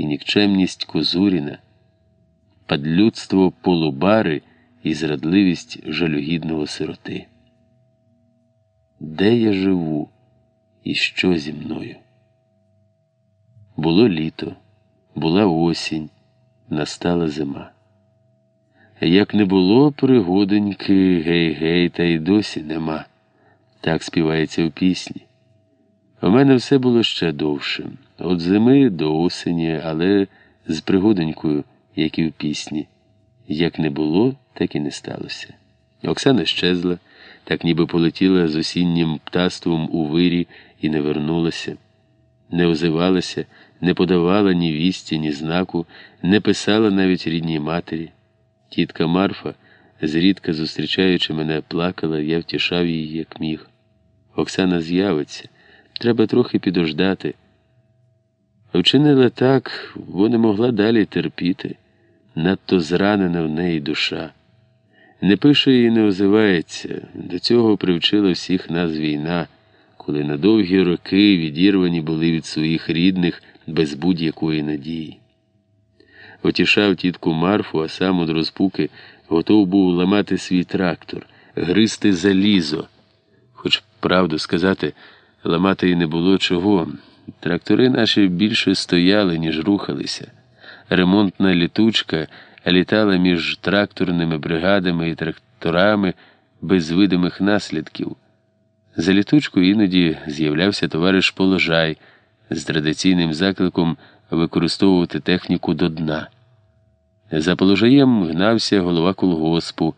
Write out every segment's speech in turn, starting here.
і нікчемність Козуріна, падлюдство полубари і зрадливість жалюгідного сироти. Де я живу і що зі мною? Було літо, була осінь, настала зима. Як не було пригодоньки, гей-гей, та й досі нема. Так співається у пісні. У мене все було ще довше, від зими до осені, але з пригодонькою, як і в пісні. Як не було, так і не сталося. Оксана щезла, так ніби полетіла з осіннім птаством у вирі і не вернулася, не озивалася, не подавала ні вісті, ні знаку, не писала навіть рідній матері. Тітка Марфа, зрідка зустрічаючи мене, плакала, я втішав її, як міг. Оксана з'явиться, треба трохи підождати. Вчинила так, бо не могла далі терпіти, надто зранена в неї душа. Не пише і не озивається, до цього привчила всіх нас війна, коли на довгі роки відірвані були від своїх рідних без будь-якої надії. Отішав тітку Марфу, а сам од розпуки готов був ламати свій трактор, гризти залізо. Хоч, правду сказати, ламати і не було чого. Трактори наші більше стояли, ніж рухалися. Ремонтна літучка літала між тракторними бригадами і тракторами без видимих наслідків. За літучкою іноді з'являвся товариш Положай з традиційним закликом використовувати техніку до дна. За положаєм гнався голова колгоспу,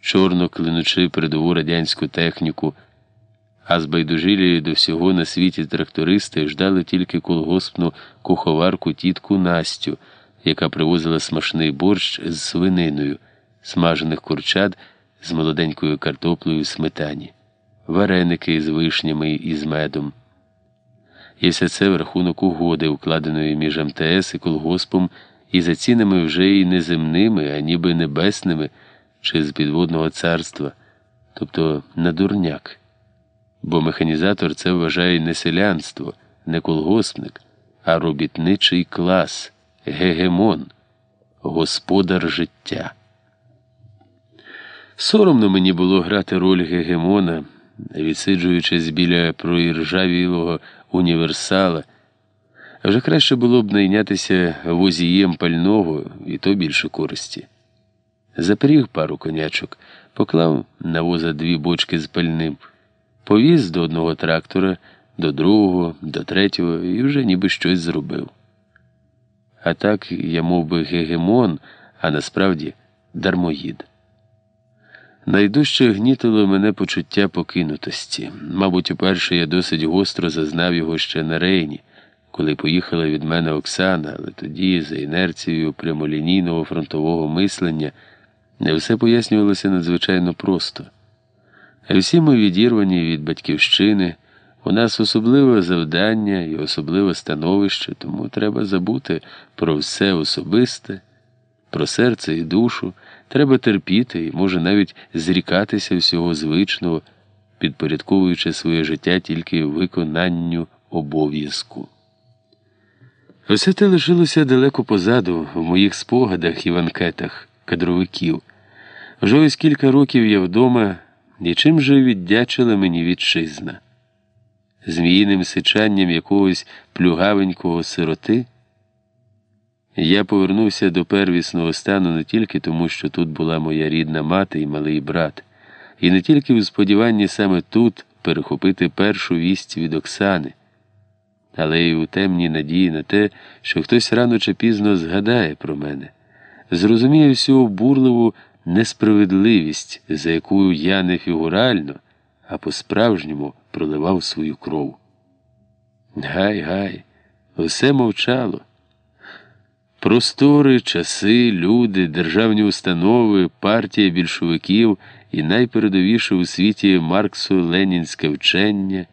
чорно клинучи передову радянську техніку, а збайдужилі до всього на світі трактористи ждали тільки колгоспну куховарку тітку Настю, яка привозила смачний борщ з свининою, смажених курчат з молоденькою картоплею сметані, вареники з вишнями і з медом. І все це в рахунок угоди, укладеної між МТС і колгоспом, і за цінами вже й неземними, а ніби небесними чи з підводного царства, тобто на дурняк. Бо механізатор це вважає не селянство, не колгоспник, а робітничий клас, гегемон, господар життя. Соромно мені було грати роль гегемона, відсиджуючись біля проіржавілого універсала. Вже краще було б найнятися возієм пального і то більше користі. Запріг пару конячок, поклав на воза дві бочки з пальним, повіз до одного трактора, до другого, до третього і вже ніби щось зробив. А так я мов би, гегемон, а насправді дармоїд. Найдужче гнітило мене почуття покинутості. Мабуть, уперше я досить гостро зазнав його ще на рейні, коли поїхала від мене Оксана, але тоді, за інерцією прямолінійного фронтового мислення, не все пояснювалося надзвичайно просто. Всі ми відірвані від батьківщини, у нас особливе завдання і особливе становище, тому треба забути про все особисте, про серце і душу. Треба терпіти і, може, навіть зрікатися всього звичного, підпорядковуючи своє життя тільки виконанню обов'язку. Все те лишилося далеко позаду, в моїх спогадах і в анкетах кадровиків. Вже ось кілька років я вдома, і чим же віддячила мені вітчизна? Зміїним сичанням якогось плюгавенького сироти. Я повернувся до первісного стану не тільки тому, що тут була моя рідна мати і малий брат, і не тільки у сподіванні саме тут перехопити першу вість від Оксани, але й у темній надії на те, що хтось рано чи пізно згадає про мене, зрозуміє всю обурливу несправедливість, за яку я не фігурально, а по-справжньому проливав свою кров. Гай, гай, все мовчало. Простори, часи, люди, державні установи, партія більшовиків і найпередовіше у світі Марксу Ленінське вчення,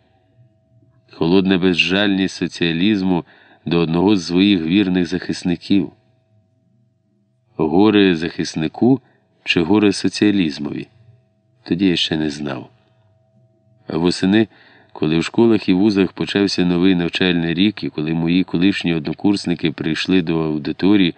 холодна безжальність соціалізму до одного з своїх вірних захисників. Горе захиснику чи горе соціалізмові? Тоді я ще не знав. А Восени Коли в школах і вузах почався новий навчальний рік, і коли мої колишні однокурсники прийшли до аудиторії,